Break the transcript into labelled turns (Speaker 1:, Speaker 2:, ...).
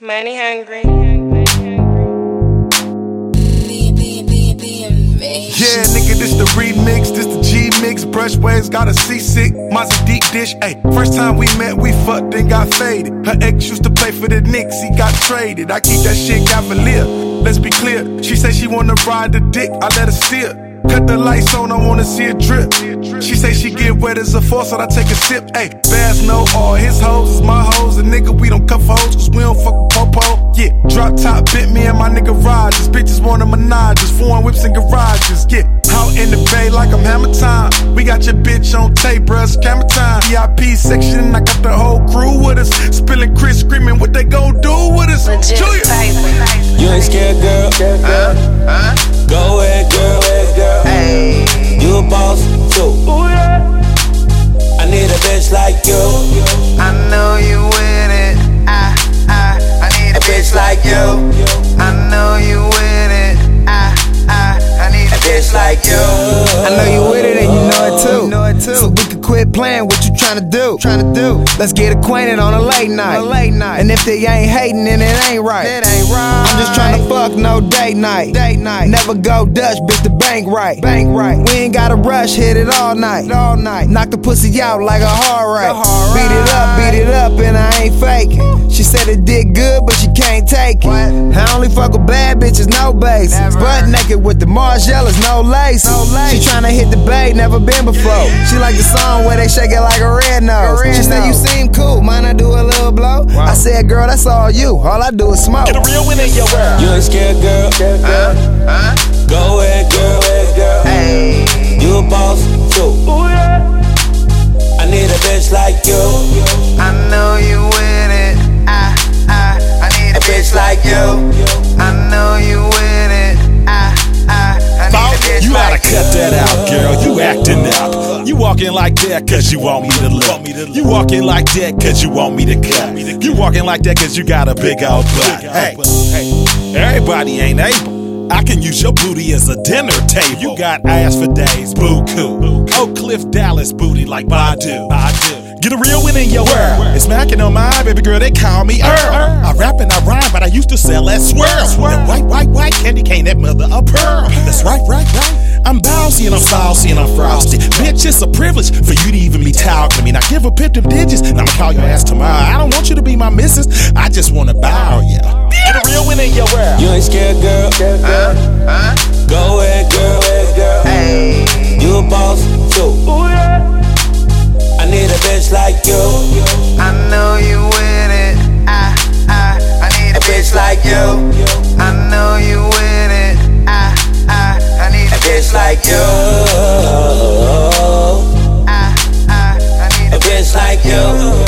Speaker 1: Money hungry.
Speaker 2: Yeah, nigga, this the remix, this the G mix. Brush waves got a seasick, Mazda deep dish. Ayy, first time we met, we fucked and got faded. Her ex used to play for the Knicks, he got traded. I keep that shit cavalier. Let's be clear, she said she wanna ride the dick, I let her steer. Cut the lights on, I wanna see it drip. She say she get wet as a force, so I take a sip. Ayy, Bass know all his hoes is my hoes. And nigga, we don't cuff hoes, cause we don't fuck popo. Yeah, drop top bit me and my nigga Rogers. Bitches want a menage, foreign whips and garages. Yeah, out in the bay like I'm hammer time. We got your bitch on tape, bruh, camera time. VIP section, I got the whole crew with us. Spilling
Speaker 3: like you.
Speaker 4: I know you with it. I, I, I need
Speaker 3: A bitch like you.
Speaker 4: I know you with it. I, I, I need
Speaker 3: A bitch like you.
Speaker 5: I know you we can quit playing what you tryna do. Tryna do. Let's get acquainted on a late night. late night. And if they ain't hating, then it ain't right. It ain't right. I'm just trying to fuck no date night. Date night. Never go Dutch, bitch. The bank right. Bank right. We ain't gotta rush. Hit it all night. All night. Knock the pussy out like a hard right. Beat it up, beat it up, and I ain't faking. She said it did good, but she can't take it. I only fuck with bad bitches, no basics. Butt naked with the Margielas, no laces. She tryna hit the bay, never been before. She like the song where they shake it like a red nose. She said you seem cool, mind I do a little blow? I said, girl, that's all you. All I do is smoke.
Speaker 3: Get a real one in your world. You ain't scared, girl. Go ahead, girl. You a like you.
Speaker 4: I know you with it. I, I, I need
Speaker 3: a You
Speaker 6: gotta
Speaker 4: like
Speaker 6: cut that out, girl. You acting up. You walking like that cause you want me to look. You walking like that cause you want me to cut. You walking like that cause you got a big old butt. Hey, hey, everybody ain't able. I can use your booty as a dinner table. You got ass for days, boo coo. Oak Cliff Dallas booty like Badu. Badu. Get a real one in your world. It's smacking on my baby girl. They call me Earl. I rap and I rhyme, but I used to sell that swirl. That white, white, white candy cane, that mother of pearl. That's right, right, right. I'm bouncy and I'm saucy and I'm frosty. Bitch, it's a privilege for you to even be talking to me. Now give a pip them digits, and I'ma call your ass tomorrow. I don't want you to be my missus. I just wanna bow ya. Get a real one in your world.
Speaker 3: You ain't scared, girl. bitch like you.
Speaker 4: I know you with it. I, I, I need
Speaker 3: a bitch like you.
Speaker 4: I, I, I need
Speaker 3: a bitch like you.